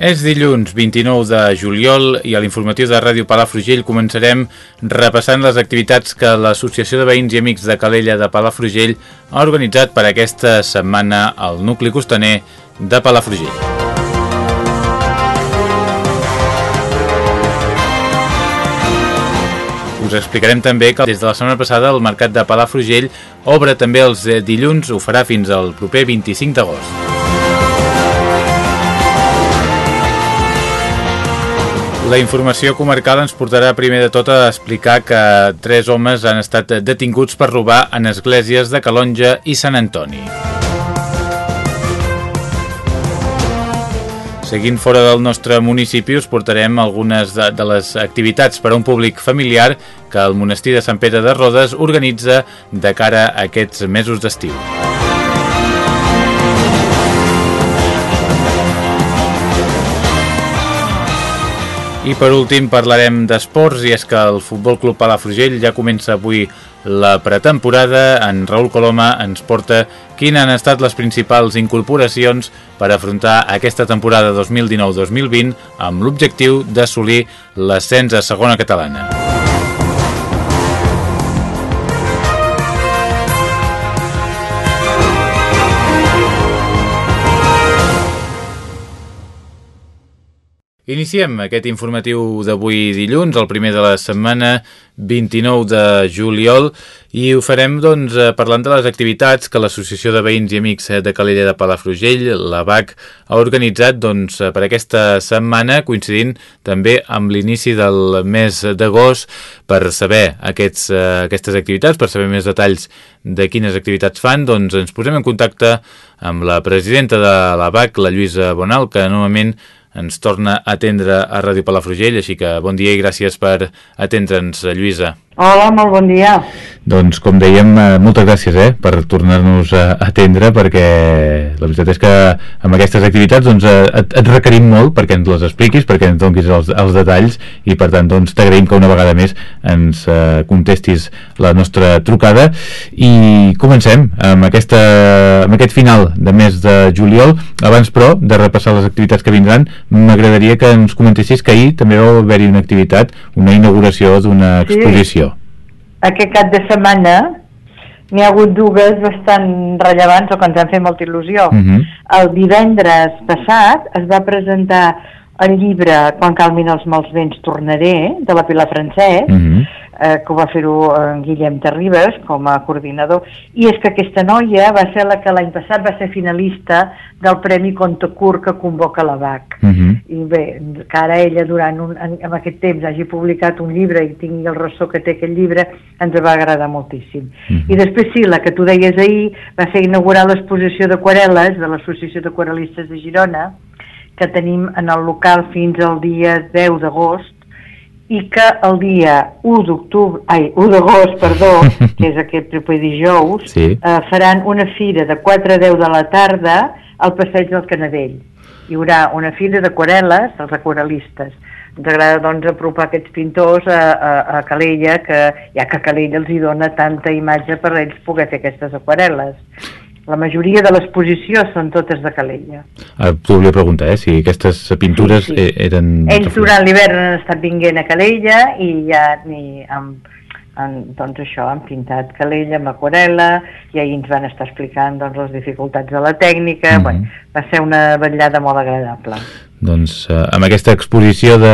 És dilluns 29 de juliol i a l'informatiu de Ràdio Palafrugell començarem repassant les activitats que l'Associació de Veïns i Amics de Calella de Palafrugell ha organitzat per aquesta setmana al nucli costaner de Palafrugell. Us explicarem també que des de la setmana passada el Mercat de Palafrugell obre també els dilluns, ho farà fins al proper 25 d'agost. La informació comarcal ens portarà primer de tot a explicar que tres homes han estat detinguts per robar en esglésies de Calonja i Sant Antoni. Seguint fora del nostre municipi us portarem algunes de, de les activitats per a un públic familiar que el monestir de Sant Pere de Rodes organitza de cara a aquests mesos d'estiu. I per últim parlarem d'esports i és que el Futbol Club Palafrugell ja comença avui la pretemporada. En Raül Coloma ens porta quines han estat les principals incorporacions per afrontar aquesta temporada 2019-2020 amb l'objectiu d'assolir l'ascens a segona catalana. Iniciem aquest informatiu d'avui dilluns, el primer de la setmana, 29 de juliol, i ho farem doncs, eh, parlant de les activitats que l'Associació de Veïns i Amics de Calella de Palafrugell, la BAC, ha organitzat doncs, per aquesta setmana, coincidint també amb l'inici del mes d'agost, per saber aquests, eh, aquestes activitats, per saber més detalls de quines activitats fan, doncs ens posem en contacte amb la presidenta de la BAC, la Lluïsa Bonal, que normalment ens torna a atendre a Ràdio Palafrugell, així que bon dia i gràcies per atendre'ns, Lluïsa. Hola, molt bon dia. Doncs, com dèiem, eh, moltes gràcies eh, per tornar-nos a atendre, perquè la veritat és que amb aquestes activitats doncs, eh, et, et requerim molt perquè ens les expliquis, perquè ens donis els, els detalls i, per tant, doncs, t'agraïm que una vegada més ens eh, contestis la nostra trucada i comencem amb, aquesta, amb aquest final de mes de juliol. Abans, però, de repassar les activitats que vindran, m'agradaria que ens comentessis que ahir també va haver-hi una activitat, una inauguració d'una exposició. Sí aquest cap de setmana n'hi ha hagut dues bastant rellevants o que ens han fet molta il·lusió. Uh mhm. -huh. El divendres passat es va presentar el llibre Quan calmin els mals vents tornaré, de la Pilar Francesc, uh mhm. -huh eh, que ho va fer-ho en Guillem Terribas com a coordinador, i és que aquesta noia va ser la que l'any passat va ser finalista del Premi Conte Curt que convoca la BAC. Uh mhm. -huh. I bé, que ara ella durant un, en, en aquest temps hagi publicat un llibre i tingui el ressò que té aquest llibre, ens va agradar moltíssim. Uh mhm. -huh. I després sí, la que tu deies ahir va ser inaugurar l'exposició d'aquarel·les de l'Associació d'Aquarel·listes de Girona, que tenim en el local fins al dia 10 d'agost, i que el dia 1 d'octubre, ai, 1 d'agost, perdó, que és aquest proper dijous, sí. eh, faran una fira de 4 a 10 de la tarda al passeig del Canadell. Hi haurà una fira d'aquarel·les, dels aquarel·listes. Ens agrada, doncs, apropar aquests pintors a, a, a Calella, que ja que Calella els hi dona tanta imatge per ells poder fer aquestes aquarel·les. La majoria de l'exposició són totes de Calella. Ah, T'ho volia preguntar, eh, si aquestes pintures sí, sí. E-, eren... Ells durant l'hivern han estat vinguent a Calella i ja ni amb, han, doncs això, han pintat Calella amb aquarela i ahir ens van estar explicant doncs, les dificultats de la tècnica. Mm -hmm. bueno, va ser una vetllada molt agradable. Doncs eh, amb aquesta exposició de,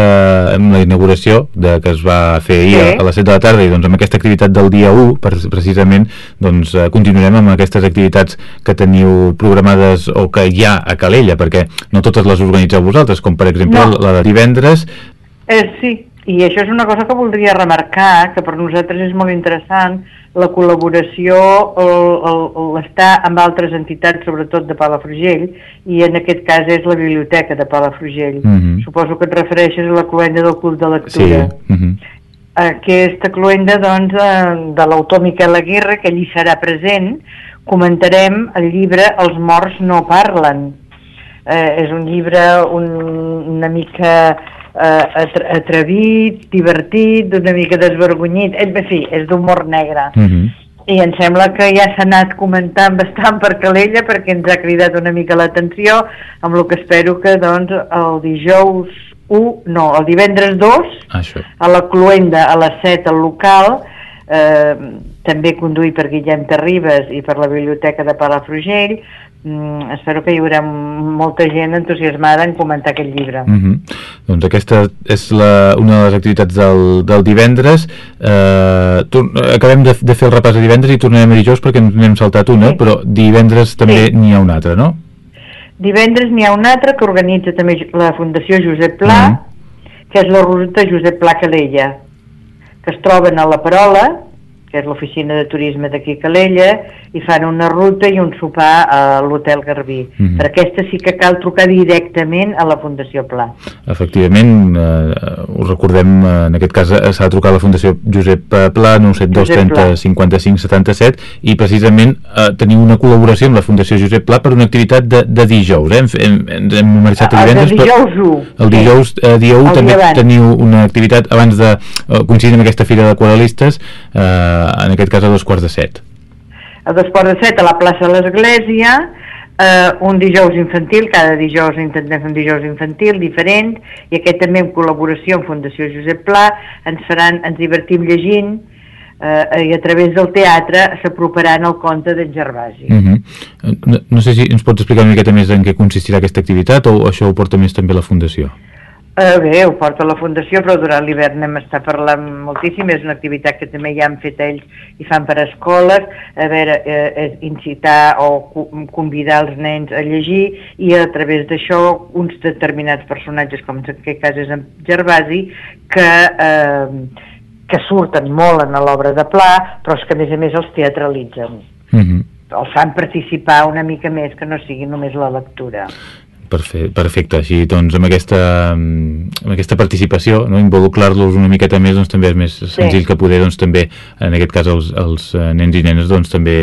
amb la inauguració de, que es va fer ahir sí. a, a les 7 de la tarda i doncs amb aquesta activitat del dia 1 per, precisament doncs eh, continuarem amb aquestes activitats que teniu programades o que hi ha a Calella perquè no totes les organitzeu vosaltres com per exemple no. la de divendres eh, sí, I això és una cosa que voldria remarcar, que per nosaltres és molt interessant, la col·laboració, l'estar amb altres entitats, sobretot de Palafrugell, i en aquest cas és la biblioteca de Palafrugell. Mm -hmm. Suposo que et refereixes a la cluenda del cult de lectura. Sí. Mm -hmm. Aquesta cluenda, doncs, eh, de l'autor Miquel Aguirre, que allí serà present, comentarem el llibre Els morts no parlen. Eh, és un llibre un, una mica eh, atrevit, divertit, una mica desvergonyit, en fi, és d'humor negre. Mhm. -huh. I em sembla que ja s'ha anat comentant bastant per Calella perquè ens ha cridat una mica l'atenció, amb el que espero que doncs el dijous 1, no, el divendres 2, Això. a la Cluenda, a les 7 al local, eh, també conduït per Guillem Terribas i per la Biblioteca de Palafrugell, mm, espero que hi haurà molta gent entusiasmada en comentar aquest llibre. Mm -hmm. Doncs aquesta és la, una de les activitats del, del divendres. Eh, acabem de, de fer el repàs de divendres i tornarem a dijous perquè ens n'hem saltat una, sí. però divendres també sí. n'hi ha una altra, no? Divendres n'hi ha una altra que organitza també la Fundació Josep Pla, mm -hmm. que és la ruta Josep Pla Calella, que es troben a la Parola, que és l'oficina de turisme d'aquí Calella, i fan una ruta i un sopar a l'Hotel Garbí. Mm -hmm. Per aquesta sí que cal trucar directament a la Fundació Pla. Efectivament, eh, us recordem, eh, en aquest cas eh, s'ha de trucar a la Fundació Josep Pla, 972 30 55 77, i precisament eh, tenim una col·laboració amb la Fundació Josep Pla per una activitat de, de dijous. Eh? Hem, hem, hem marxat a divendres, el dijous 1. El dijous, eh, dia 1 també abans. teniu una activitat abans de eh, coincidir amb aquesta fira d'aquarel·listes, eh, en aquest cas a dos quarts de set. A dos quarts de set a la plaça de l'Església, eh, un dijous infantil, cada dijous intentem fer un dijous infantil diferent, i aquest també en col·laboració amb Fundació Josep Pla, ens faran, ens divertim llegint, eh, i a través del teatre s'aproparan al conte d'en Gervasi. Uh -huh. no, no sé si ens pots explicar una miqueta més en què consistirà aquesta activitat o això ho porta més també la Fundació? Uh, bé, ho porta la Fundació, però durant l'hivern hem estat parlant moltíssim, és una activitat que també ja han fet ells i fan per escoles, a veure, eh, és incitar o convidar els nens a llegir i a través d'això uns determinats personatges, com en aquest cas és en Gervasi, que, eh, que surten molt en l'obra de Pla, però és que a més a més els teatralitzen. Uh -huh. Els fan participar una mica més, que no sigui només la lectura. Perfecte, perfecte. Així, doncs, amb aquesta, amb aquesta participació, no, involucrar-los una miqueta més, doncs, també és més sí. senzill que poder, doncs, també, en aquest cas, els, els eh, nens i nenes, doncs, també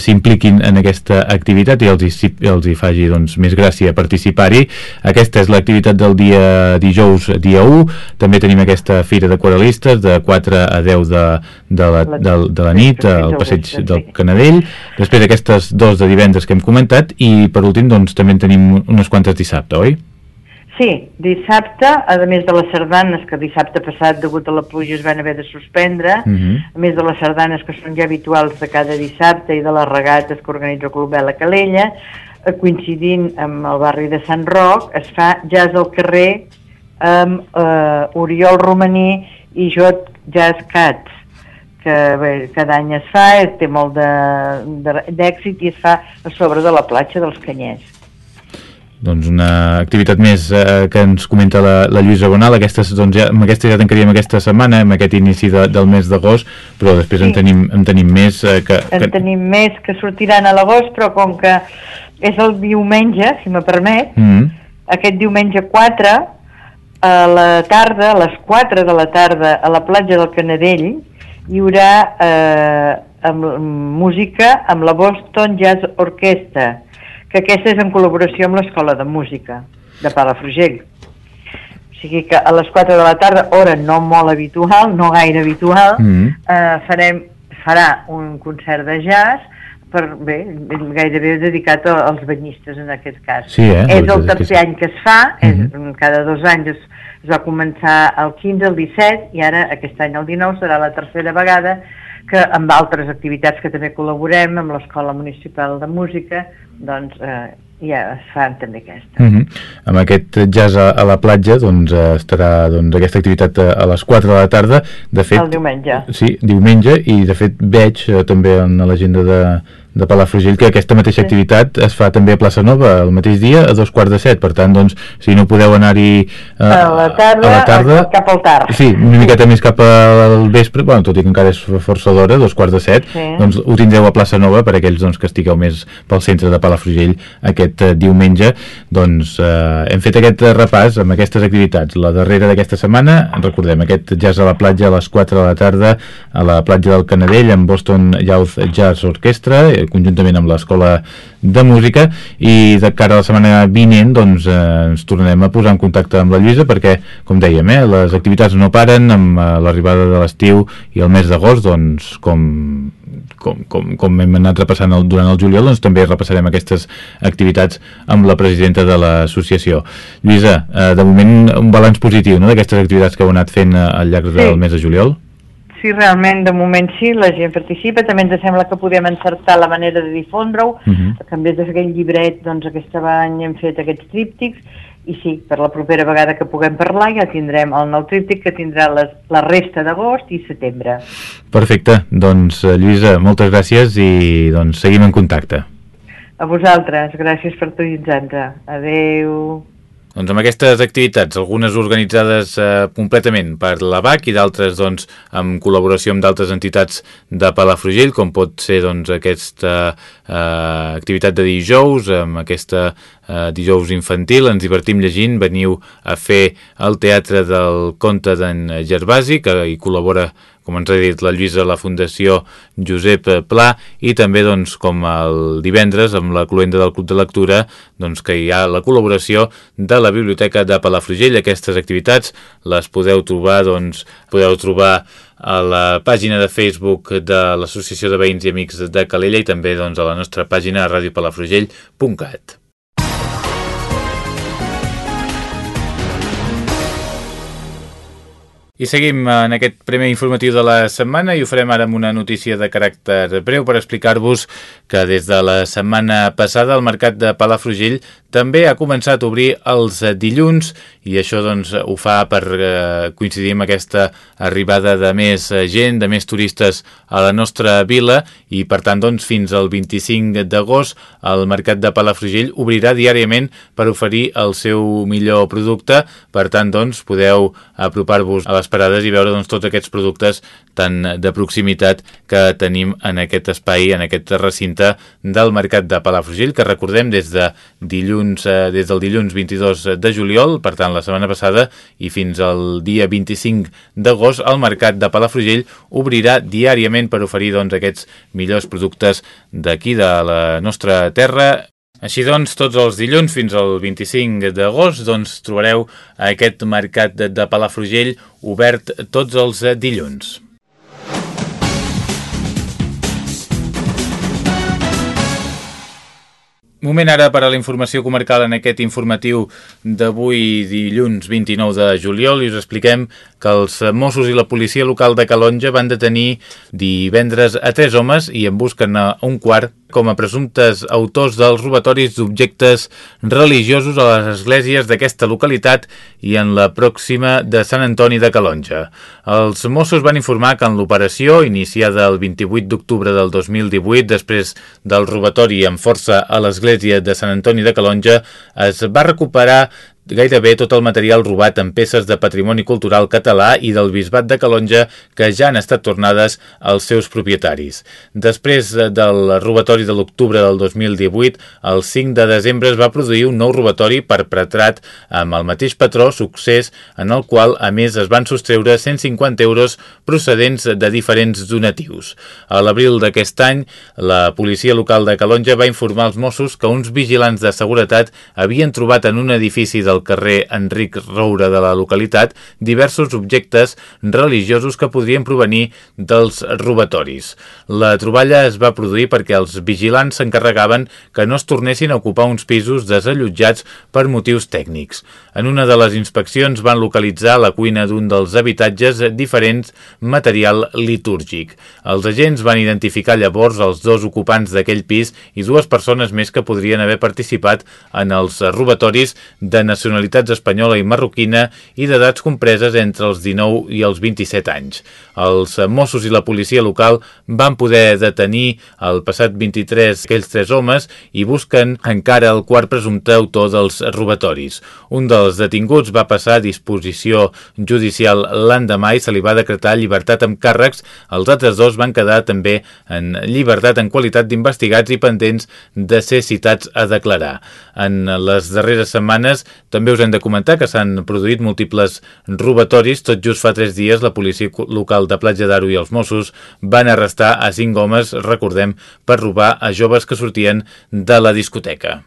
s'impliquin en aquesta activitat i els hi, els hi faci, doncs, més gràcia participar-hi. Aquesta és l'activitat del dia dijous, dia 1. També tenim aquesta fira d'aquarel·listes de 4 a 10 de, de, la, de, de la nit al passeig del Canadell. Després aquestes dos de divendres que hem comentat i, per últim, doncs, també tenim unes quantes dissabte, oi? Sí, dissabte, a més de les sardanes, que dissabte passat, degut a la pluja, es van haver de suspendre, uh -huh. a més de les sardanes que són ja habituals de cada dissabte i de les regates que organitza el Club Bela Calella, eh, coincidint amb el barri de Sant Roc, es fa jazz al carrer amb eh, Oriol Romaní i Jot Jazz Cats, que bé, cada any es fa, té molt d'èxit i es fa a sobre de la platja dels Canyers doncs una activitat més eh, que ens comenta la, la Lluïsa Bonal aquesta, doncs ja, amb aquesta ja tancaríem aquesta setmana amb aquest inici de, del mes d'agost però després sí. en, tenim, en tenim més eh, que, en que... tenim més que sortiran a l'agost però com que és el diumenge si me permet mm -hmm. aquest diumenge 4 a la tarda, a les 4 de la tarda a la platja del Canadell hi haurà eh, amb, música amb la Boston Jazz Orquestra que aquesta és en col·laboració amb l'Escola de Música de Palafrugell. O sigui que a les 4 de la tarda, hora no molt habitual, no gaire habitual, mm -hmm. eh, farem, farà un concert de jazz per, bé, gairebé dedicat als banyistes en aquest cas. Sí, eh? És el tercer any que es fa, mm -hmm. és, cada dos anys es, es va començar el 15, el 17 i ara aquest any el 19 serà la tercera vegada que amb altres activitats que també col·laborem, amb l'Escola Municipal de Música, doncs eh, ja es fan també aquesta. Uh -huh. Amb aquest jazz a, a la platja doncs eh, estarà doncs, aquesta activitat a, a les 4 de la tarda. De fet, el diumenge. Sí, diumenge, i de fet veig eh, també en l'agenda de, de Palafrugell, que aquesta mateixa sí. activitat es fa també a Plaça Nova el mateix dia a dos quarts de set, per tant, doncs, si no podeu anar-hi eh, a, la tarda, a la tarda, cap al tard. Sí, una miqueta més cap al vespre, bueno, tot i que encara és força d'hora, dos quarts de set, sí. doncs ho tindreu a Plaça Nova per aquells doncs, que estigueu més pel centre de Palafrugell aquest uh, diumenge. Doncs uh, hem fet aquest repàs amb aquestes activitats. La darrera d'aquesta setmana, recordem, aquest jazz a la platja a les 4 de la tarda a la platja del Canadell amb Boston Youth Jazz Orchestra, eh, conjuntament amb l'Escola de Música i de cara a la setmana vinent doncs, eh, ens tornarem a posar en contacte amb la Lluïsa perquè, com dèiem, eh, les activitats no paren amb eh, l'arribada de l'estiu i el mes d'agost, doncs, com, com, com, com hem anat repassant el, durant el juliol, doncs també repassarem aquestes activitats amb la presidenta de l'associació. Lluïsa, eh, de moment un balanç positiu no?, d'aquestes activitats que heu anat fent eh, al llarg del sí. mes de juliol? Sí, realment, de moment sí, la gent participa. També ens sembla que podem encertar la manera de difondre-ho, uh. -huh. que en vez d'aquell llibret, doncs aquest any hem fet aquests tríptics, i sí, per la propera vegada que puguem parlar ja tindrem el nou tríptic que tindrà les, la resta d'agost i setembre. Perfecte, doncs eh, Lluïsa, moltes gràcies i doncs seguim en contacte. A vosaltres, gràcies per utilitzar-nos. Adeu. Doncs amb aquestes activitats, algunes organitzades eh, completament per la BAC i d'altres doncs, en col·laboració amb d'altres entitats de Palafrugell, com pot ser doncs, aquesta eh, activitat de dijous, amb aquesta eh, dijous infantil, ens divertim llegint, veniu a fer el teatre del conte d'en Gervasi, que hi col·labora com ens ha dit la Lluïsa, la Fundació Josep Pla, i també, doncs, com el divendres, amb la cloenda del Club de Lectura, doncs, que hi ha la col·laboració de la Biblioteca de Palafrugell. Aquestes activitats les podeu trobar, doncs, podeu trobar a la pàgina de Facebook de l'Associació de Veïns i Amics de Calella i també doncs, a la nostra pàgina radiopalafrugell.cat. I seguim en aquest primer informatiu de la setmana i ho farem ara amb una notícia de caràcter breu per explicar-vos que des de la setmana passada el mercat de Palafrugell també ha començat a obrir els dilluns i això doncs ho fa per eh, coincidir amb aquesta arribada de més gent, de més turistes a la nostra vila i per tant doncs fins al 25 d'agost el mercat de Palafrugell obrirà diàriament per oferir el seu millor producte, per tant doncs podeu apropar-vos a les les parades i veure doncs, tots aquests productes tan de proximitat que tenim en aquest espai, en aquest recinte del Mercat de Palafrugell, que recordem des, de dilluns, eh, des del dilluns 22 de juliol, per tant la setmana passada, i fins al dia 25 d'agost, el Mercat de Palafrugell obrirà diàriament per oferir doncs, aquests millors productes d'aquí de la nostra terra així doncs, tots els dilluns fins al 25 d'agost doncs, trobareu aquest mercat de, Palafrugell obert tots els dilluns. Moment ara per a la informació comarcal en aquest informatiu d'avui dilluns 29 de juliol i us expliquem que els Mossos i la policia local de Calonja van detenir divendres a tres homes i en busquen a un quart com a presumptes autors dels robatoris d'objectes religiosos a les esglésies d'aquesta localitat i en la pròxima de Sant Antoni de Calonja. Els Mossos van informar que en l'operació, iniciada el 28 d'octubre del 2018, després del robatori amb força a l'església l'església de Sant Antoni de Calonja es va recuperar gairebé tot el material robat en peces de patrimoni cultural català i del bisbat de Calonja que ja han estat tornades als seus propietaris. Després del robatori de l'octubre del 2018, el 5 de desembre es va produir un nou robatori perpetrat amb el mateix patró succés en el qual, a més, es van sostreure 150 euros procedents de diferents donatius. A l'abril d'aquest any, la policia local de Calonja va informar als Mossos que uns vigilants de seguretat havien trobat en un edifici del del carrer Enric Roura de la localitat diversos objectes religiosos que podrien provenir dels robatoris. La troballa es va produir perquè els vigilants s'encarregaven que no es tornessin a ocupar uns pisos desallotjats per motius tècnics. En una de les inspeccions van localitzar la cuina d'un dels habitatges diferents material litúrgic. Els agents van identificar llavors els dos ocupants d'aquell pis i dues persones més que podrien haver participat en els robatoris de nacionalitat nacionalitats espanyola i marroquina i d'edats compreses entre els 19 i els 27 anys. Els Mossos i la policia local van poder detenir el passat 23 aquells tres homes i busquen encara el quart presumpte autor dels robatoris. Un dels detinguts va passar a disposició judicial l'endemà i se li va decretar llibertat amb càrrecs. Els altres dos van quedar també en llibertat en qualitat d'investigats i pendents de ser citats a declarar. En les darreres setmanes també us hem de comentar que s'han produït múltiples robatoris. Tot just fa tres dies la policia local de Platja d'Aro i els Mossos van arrestar a cinc homes, recordem, per robar a joves que sortien de la discoteca.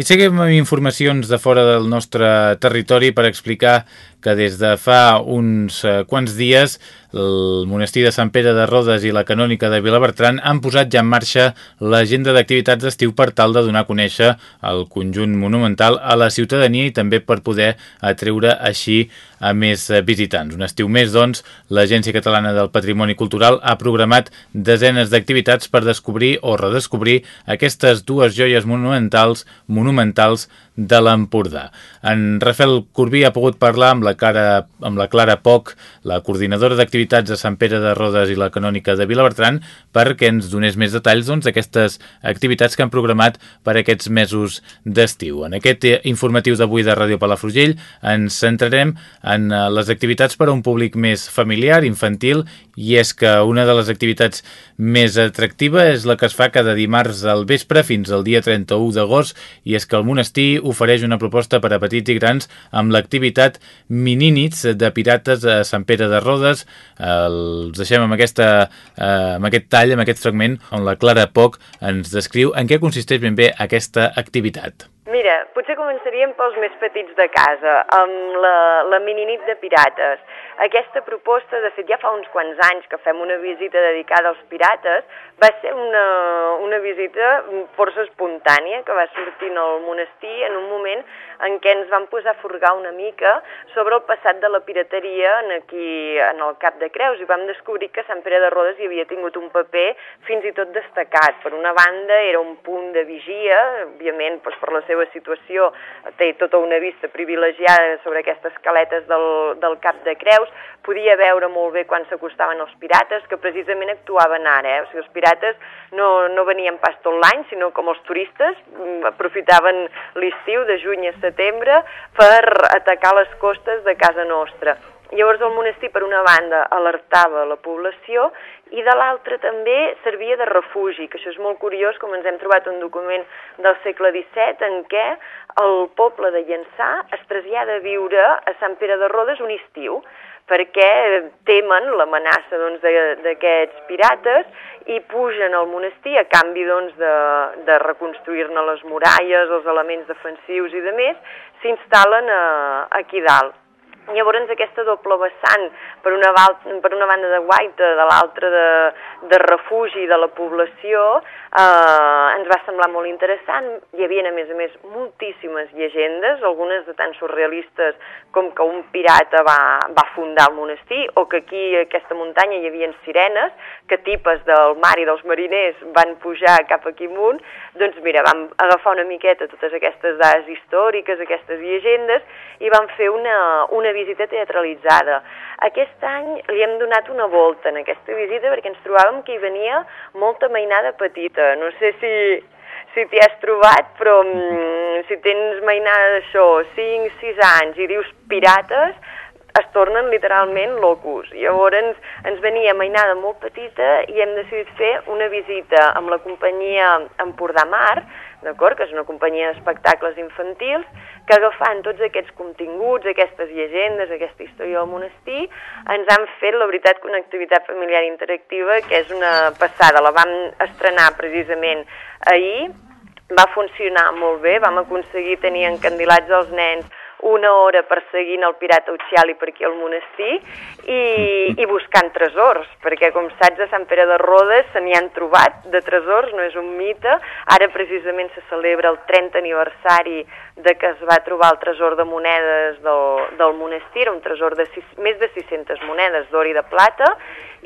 I seguim amb informacions de fora del nostre territori per explicar que des de fa uns eh, quants dies el monestir de Sant Pere de Rodes i la canònica de Vilabertran han posat ja en marxa l'agenda d'activitats d'estiu per tal de donar a conèixer el conjunt monumental a la ciutadania i també per poder atreure així a més visitants. Un estiu més, doncs, l'Agència Catalana del Patrimoni Cultural ha programat desenes d'activitats per descobrir o redescobrir aquestes dues joies monumentals monumentals de l'Empordà. En Rafael Corbí ha pogut parlar amb la, cara, amb la Clara Poc, la coordinadora d'activitats de Sant Pere de Rodes i la canònica de Vilabertran, perquè ens donés més detalls doncs, d'aquestes doncs, activitats que han programat per aquests mesos d'estiu. En aquest informatiu d'avui de Ràdio Palafrugell ens centrarem en eh, les activitats per a un públic més familiar, infantil, i és que una de les activitats més atractiva és la que es fa cada dimarts al vespre fins al dia 31 d'agost i és que el monestir ofereix una proposta per a petits i grans amb l'activitat Mininits de Pirates a Sant Pere de Rodes. Els deixem amb, aquesta, eh, amb aquest tall, amb aquest fragment on la Clara Poc ens descriu en què consisteix ben bé aquesta activitat. Mira, potser començaríem pels més petits de casa, amb la, la mininit de pirates. Aquesta proposta, de fet, ja fa uns quants anys que fem una visita dedicada als pirates, va ser una, una visita força espontània que va sortir al monestir en un moment en què ens vam posar a furgar una mica sobre el passat de la pirateria en aquí, en el Cap de Creus, i vam descobrir que Sant Pere de Rodes hi havia tingut un paper fins i tot destacat. Per una banda, era un punt de vigia, òbviament, doncs per la seva situació té tota una vista privilegiada sobre aquestes caletes del, del Cap de Creus, podia veure molt bé quan s'acostaven els pirates, que precisament actuaven ara, eh? o sigui, els pirates no, no venien pas tot l'any, sinó com els turistes, mm, aprofitaven l'estiu de juny a setembre per atacar les costes de casa nostra. Llavors el monestir, per una banda, alertava la població i de l'altra també servia de refugi, que això és molt curiós, com ens hem trobat un document del segle XVII en què el poble de Llançà es trasllada a viure a Sant Pere de Rodes un estiu perquè temen l'amenaça doncs, d'aquests doncs, pirates i pugen al monestir a canvi doncs, de, de reconstruir-ne les muralles, els elements defensius i de més, s'instal·len aquí dalt. Llavors aquesta doble vessant, per una, per una banda de guaita, de l'altra de, de refugi de la població, eh, ens va semblar molt interessant. Hi havia, a més a més, moltíssimes llegendes, algunes de tan surrealistes com que un pirata va, va fundar el monestir, o que aquí, a aquesta muntanya, hi havia sirenes, que tipes del mar i dels mariners van pujar cap aquí amunt. Doncs mira, vam agafar una miqueta totes aquestes dades històriques, aquestes llegendes, i vam fer una, una visita teatralitzada. Aquest any li hem donat una volta en aquesta visita perquè ens trobàvem que hi venia molta mainada petita. No sé si, si t'hi has trobat, però mm, si tens mainada d'això, 5, 6 anys, i dius pirates, es tornen literalment locos. Llavors ens, ens venia mainada molt petita i hem decidit fer una visita amb la companyia Empordà Mar, d'acord? que és una companyia d'espectacles infantils, que agafant tots aquests continguts, aquestes llegendes, aquesta història del monestir, ens han fet, la veritat, que una activitat familiar interactiva que és una passada. La vam estrenar precisament ahir, va funcionar molt bé, vam aconseguir tenir encandilats els nens una hora perseguint el pirata Ucciali per aquí al monestir i, i buscant tresors, perquè com saps a Sant Pere de Rodes se n'hi han trobat de tresors, no és un mite, ara precisament se celebra el 30 aniversari de que es va trobar el tresor de monedes del, del monestir, un tresor de sis, més de 600 monedes d'or i de plata,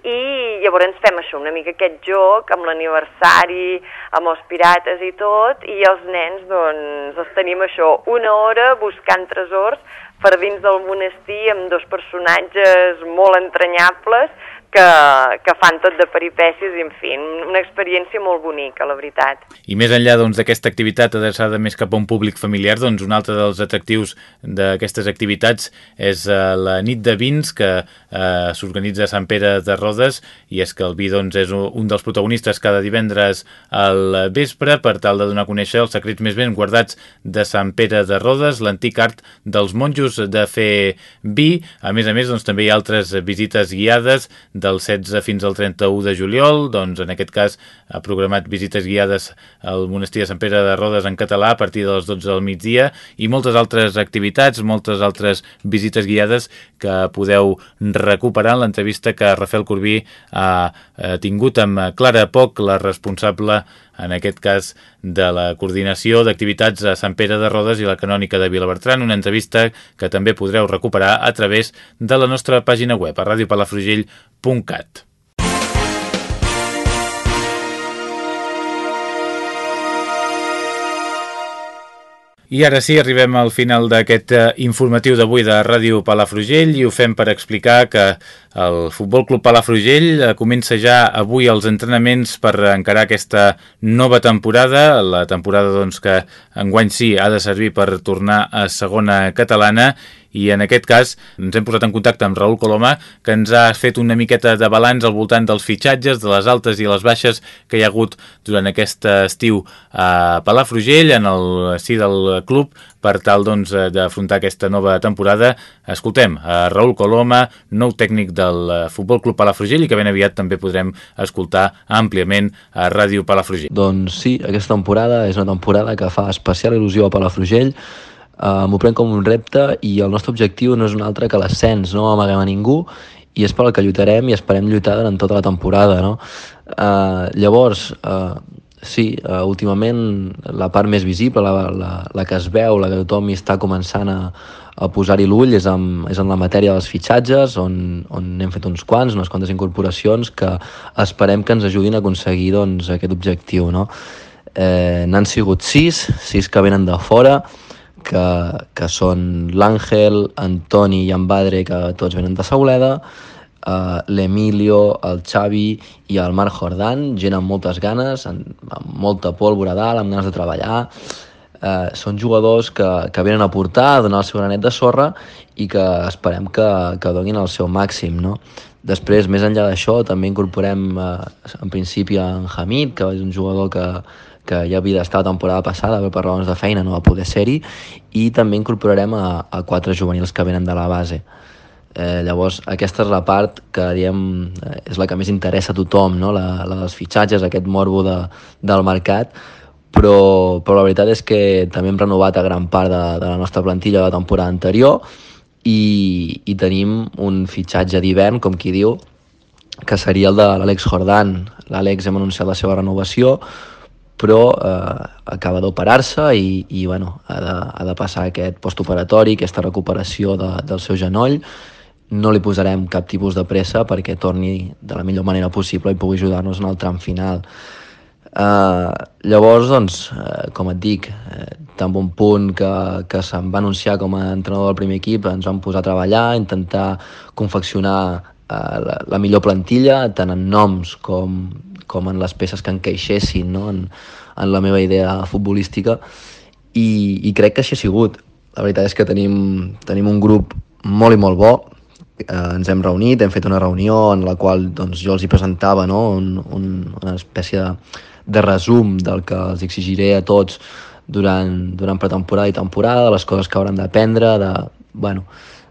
i llavors fem això, una mica aquest joc amb l'aniversari, amb els pirates i tot, i els nens doncs els tenim això, una hora buscant tresors per dins del monestir amb dos personatges molt entranyables que, que fan tot de peripècies en fi, una experiència molt bonica, la veritat. I més enllà doncs, d'aquesta doncs, activitat adreçada més cap a un públic familiar, doncs un altre dels atractius d'aquestes activitats és uh, la nit de vins que uh, s'organitza a Sant Pere de Rodes i és que el vi doncs, és un dels protagonistes cada divendres al vespre per tal de donar a conèixer els secrets més ben guardats de Sant Pere de Rodes, l'antic art dels monjos de fer vi. A més a més, doncs, també hi ha altres visites guiades del 16 fins al 31 de juliol, doncs en aquest cas ha programat visites guiades al monestir de Sant Pere de Rodes en català a partir de les 12 del migdia i moltes altres activitats, moltes altres visites guiades que podeu recuperar. En l'entrevista que Rafael Corbí ha tingut amb Clara Poc, la responsable en aquest cas de la coordinació d'activitats a Sant Pere de Rodes i la Canònica de Vilabertran, una entrevista que també podreu recuperar a través de la nostra pàgina web a radiopalafrugell.cat. I ara sí, arribem al final d'aquest eh, informatiu d'avui de Ràdio Palafrugell i ho fem per explicar que el Futbol Club Palafrugell eh, comença ja avui els entrenaments per encarar aquesta nova temporada, la temporada doncs, que enguany sí ha de servir per tornar a segona catalana i en aquest cas ens hem posat en contacte amb Raül Coloma que ens ha fet una miqueta de balanç al voltant dels fitxatges, de les altes i les baixes que hi ha hagut durant aquest estiu a Palafrugell, en el sí del club, per tal doncs, d'afrontar doncs, aquesta nova temporada. Escoltem a Raül Coloma, nou tècnic del Futbol Club Palafrugell i que ben aviat també podrem escoltar àmpliament a Ràdio Palafrugell. Doncs sí, aquesta temporada és una temporada que fa especial il·lusió a Palafrugell Uh, M'ho prenc com un repte i el nostre objectiu no és un altre que l'ascens, no amaguem a ningú i és pel que lluitarem i esperem lluitar durant tota la temporada. No? Uh, llavors, uh, sí, uh, últimament la part més visible, la, la, la que es veu, la que tothom està començant a, a posar-hi l'ull és, en, és en la matèria dels fitxatges, on, on hem fet uns quants, unes quantes incorporacions que esperem que ens ajudin a aconseguir doncs, aquest objectiu. No? Eh, N'han sigut sis, sis que venen de fora, que, que són l'Àngel, Antoni i en Badre, que tots venen de Sauleda, uh, l'Emilio, el Xavi i el Marc Jordan, gent amb moltes ganes, amb, amb molta pólvora dalt, amb ganes de treballar. Uh, són jugadors que, que venen a portar, a donar el seu granet de sorra i que esperem que, que donin el seu màxim. No? Després, més enllà d'això, també incorporem uh, en principi en Hamid, que és un jugador que, que ja havia d'estar la temporada passada, però per raons de feina no va poder ser-hi, i també incorporarem a, a quatre juvenils que venen de la base. Eh, llavors, aquesta és la part que diem, eh, és la que més interessa a tothom, no? la, la dels fitxatges, aquest morbo de, del mercat, però, però la veritat és que també hem renovat a gran part de, de la nostra plantilla de la temporada anterior i, i tenim un fitxatge d'hivern, com qui diu, que seria el de l'Àlex Jordan. L'Àlex hem anunciat la seva renovació, però eh, acaba d'operar-se i, i bueno, ha, de, ha de passar aquest postoperatori, aquesta recuperació de, del seu genoll. No li posarem cap tipus de pressa perquè torni de la millor manera possible i pugui ajudar-nos en el tram final. Uh, llavors, doncs, uh, com et dic, uh, tan bon punt que, que se'm va anunciar com a entrenador del primer equip, ens vam posar a treballar, intentar confeccionar la, la millor plantilla, tant en noms com, com en les peces que encaixessin no? en, en la meva idea futbolística i, i crec que així ha sigut. La veritat és que tenim, tenim un grup molt i molt bo, eh, ens hem reunit, hem fet una reunió en la qual doncs, jo els hi presentava no? un, un, una espècie de, de resum del que els exigiré a tots durant, durant pretemporada i temporada, les coses que hauran d'aprendre, de, bueno,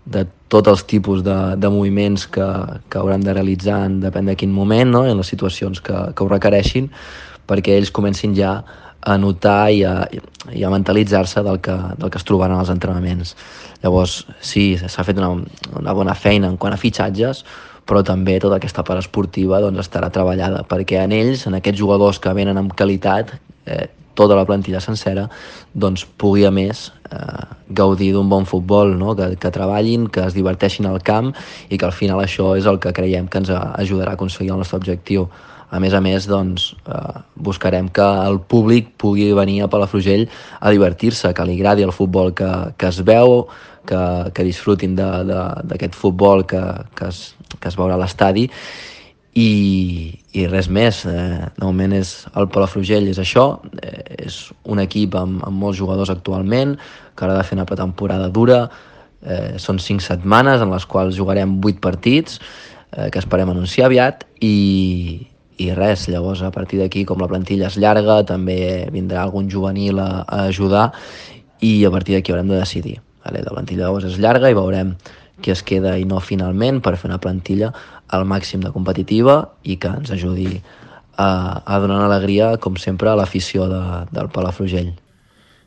de tots els tipus de, de moviments que, que hauran de realitzar en depèn de quin moment, no? en les situacions que, que ho requereixin, perquè ells comencin ja a notar i a, i a mentalitzar-se del, que, del que es trobaran als entrenaments. Llavors, sí, s'ha fet una, una bona feina en quant a fitxatges, però també tota aquesta part esportiva doncs, estarà treballada, perquè en ells, en aquests jugadors que venen amb qualitat, eh, tota la plantilla sencera doncs pugui a més eh, gaudir d'un bon futbol, no? que, que treballin, que es diverteixin al camp i que al final això és el que creiem que ens ajudarà a aconseguir el nostre objectiu. A més a més, doncs, eh, buscarem que el públic pugui venir a Palafrugell a divertir-se, que li agradi el futbol que, que es veu, que, que disfrutin d'aquest futbol que, que, es, que es veurà a l'estadi i, i res més. Eh, de moment és el Palafrugell és això, eh, és un equip amb, amb molts jugadors actualment, que ara ha de fer una pretemporada dura, eh, són cinc setmanes en les quals jugarem vuit partits, eh, que esperem anunciar aviat, i, i res, llavors a partir d'aquí com la plantilla és llarga també vindrà algun juvenil a, a ajudar i a partir d'aquí haurem de decidir vale? la plantilla llavors és llarga i veurem qui es queda i no finalment per fer una plantilla al màxim de competitiva i que ens ajudi a, a donar alegria com sempre a l'afició de, del Palafrugell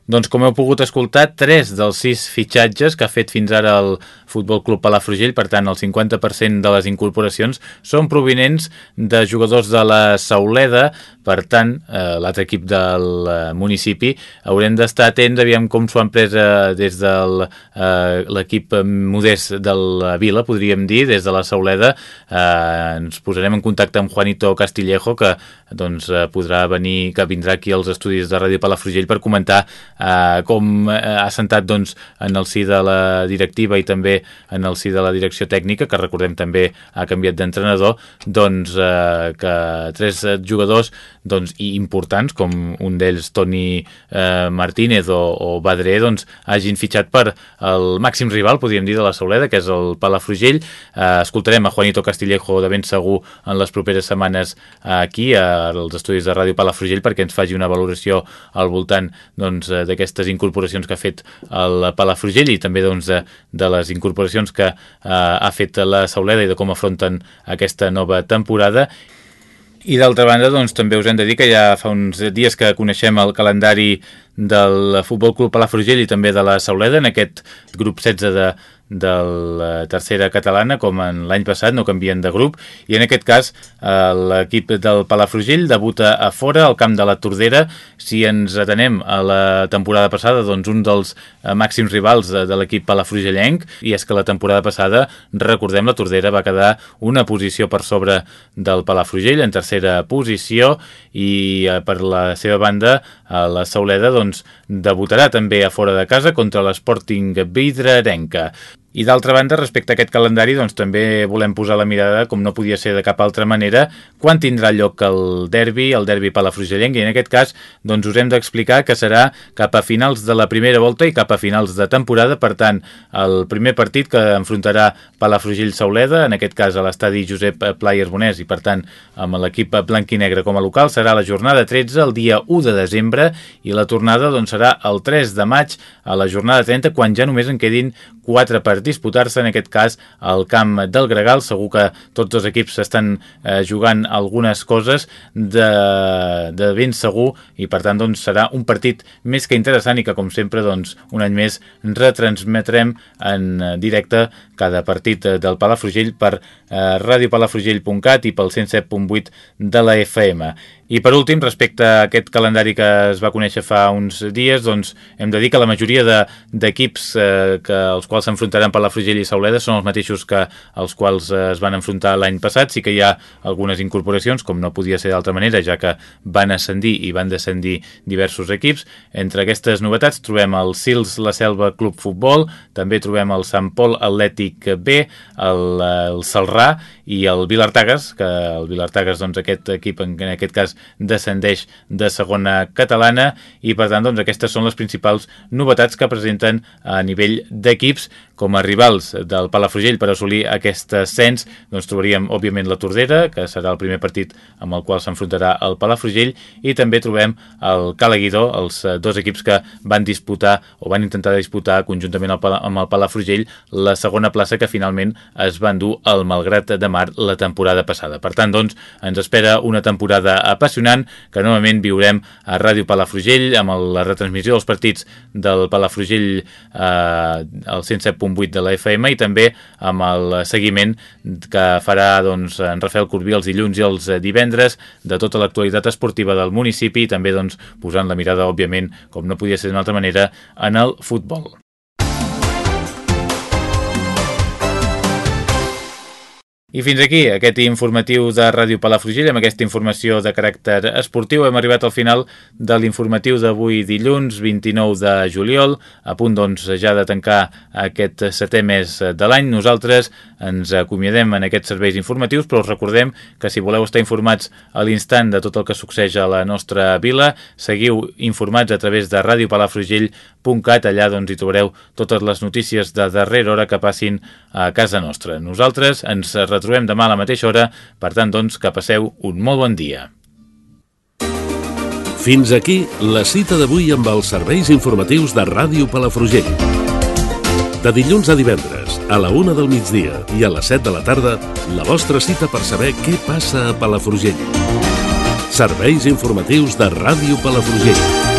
doncs com heu pogut escoltar, tres dels sis fitxatges que ha fet fins ara el Futbol Club Palafrugell, per tant el 50% de les incorporacions són provinents de jugadors de la Sauleda, per tant eh, l'altre equip del eh, municipi haurem d'estar atents, aviam com s'ho han pres eh, des de eh, l'equip modest de la vila, podríem dir, des de la Sauleda, eh, ens posarem en contacte amb Juanito Castillejo, que doncs, eh, podrà venir, que vindrà aquí als estudis de Ràdio Palafrugell per comentar eh, com eh, ha sentat doncs, en el si de la directiva i també en el si de la direcció tècnica, que recordem també ha canviat d'entrenador, doncs eh, que tres jugadors doncs, importants, com un d'ells Toni eh, Martínez o, o Badré, doncs, hagin fitxat per el màxim rival, podríem dir, de la Sauleda, que és el Palafrugell. Eh, escoltarem a Juanito Castillejo de ben segur en les properes setmanes aquí, als estudis de Ràdio Palafrugell, perquè ens faci una valoració al voltant doncs, d'aquestes incorporacions que ha fet el Palafrugell i també doncs, de, de les incorporacions que eh, ha fet la Sauleda i de com afronten aquesta nova temporada. I d'altra banda, doncs, també us hem de dir que ja fa uns dies que coneixem el calendari del Futbol Club Palafrugell i també de la Sauleda en aquest grup 16 de de la tercera catalana, com en l'any passat, no canvien de grup, i en aquest cas eh, l'equip del Palafrugell debuta a fora, al camp de la Tordera. Si ens atenem a la temporada passada, doncs un dels eh, màxims rivals de, de l'equip palafrugellenc, i és que la temporada passada, recordem, la Tordera va quedar una posició per sobre del Palafrugell, en tercera posició, i eh, per la seva banda, eh, la Sauleda doncs, debutarà també a fora de casa contra l'Sporting Vidrarenca. I d'altra banda, respecte a aquest calendari, doncs també volem posar la mirada, com no podia ser de cap altra manera, quan tindrà lloc el derbi, el derbi palafrugellenc, i en aquest cas doncs us hem d'explicar que serà cap a finals de la primera volta i cap a finals de temporada, per tant, el primer partit que enfrontarà Palafrugell-Sauleda, en aquest cas a l'estadi Josep Pla i Arbonès, i per tant amb l'equip blanc i negre com a local, serà la jornada 13, el dia 1 de desembre, i la tornada doncs, serà el 3 de maig a la jornada 30, quan ja només en quedin 4 partits disputar-se en aquest cas al camp del Gregal. Segur que tots dos equips estan eh, jugant algunes coses de, de ben segur i per tant doncs, serà un partit més que interessant i que com sempre doncs, un any més retransmetrem en directe cada partit del Palafrugell per eh, radiopalafrugell.cat i pel 107.8 de la FM. I per últim, respecte a aquest calendari que es va conèixer fa uns dies, doncs hem de dir que la majoria d'equips de, eh, que els quals s'enfrontaran per la Frugell i Sauleda són els mateixos que els quals eh, es van enfrontar l'any passat. Sí que hi ha algunes incorporacions, com no podia ser d'altra manera, ja que van ascendir i van descendir diversos equips. Entre aquestes novetats trobem el Sils La Selva Club Futbol, també trobem el Sant Pol Atlètic B, el, el Salrà i el Vilartagas, que el Vilartagas, doncs aquest equip en, en aquest cas descendeix de segona catalana i per tant doncs, aquestes són les principals novetats que presenten a nivell d'equips com a rivals del Palafrugell per assolir aquest ascens doncs trobaríem òbviament la Tordera que serà el primer partit amb el qual s'enfrontarà el Palafrugell i també trobem el Calaguidó, els eh, dos equips que van disputar o van intentar disputar conjuntament amb el Palafrugell la segona plaça que finalment es van dur al Malgrat de Mar la temporada passada. Per tant, doncs, ens espera una temporada apassionant que novament viurem a Ràdio Palafrugell amb la retransmissió dels partits del Palafrugell eh, al 107 107.8 de la FM i també amb el seguiment que farà doncs, en Rafael Corbí els dilluns i els divendres de tota l'actualitat esportiva del municipi i també doncs, posant la mirada, òbviament, com no podia ser d'una altra manera, en el futbol. I fins aquí aquest informatiu de Ràdio Palafrugell amb aquesta informació de caràcter esportiu. Hem arribat al final de l'informatiu d'avui dilluns 29 de juliol, a punt doncs ja de tancar aquest setè mes de l'any. Nosaltres ens acomiadem en aquests serveis informatius, però us recordem que si voleu estar informats a l'instant de tot el que succeeix a la nostra vila, seguiu informats a través de radiopalafrugell.cat, allà doncs hi trobareu totes les notícies de darrera hora que passin a casa nostra. Nosaltres ens retrobem demà a la mateixa hora, per tant, doncs, que passeu un molt bon dia. Fins aquí la cita d'avui amb els serveis informatius de Ràdio Palafrugell. De dilluns a divendres, a la una del migdia i a les 7 de la tarda, la vostra cita per saber què passa a Palafrugell. Serveis informatius de Ràdio Palafrugell.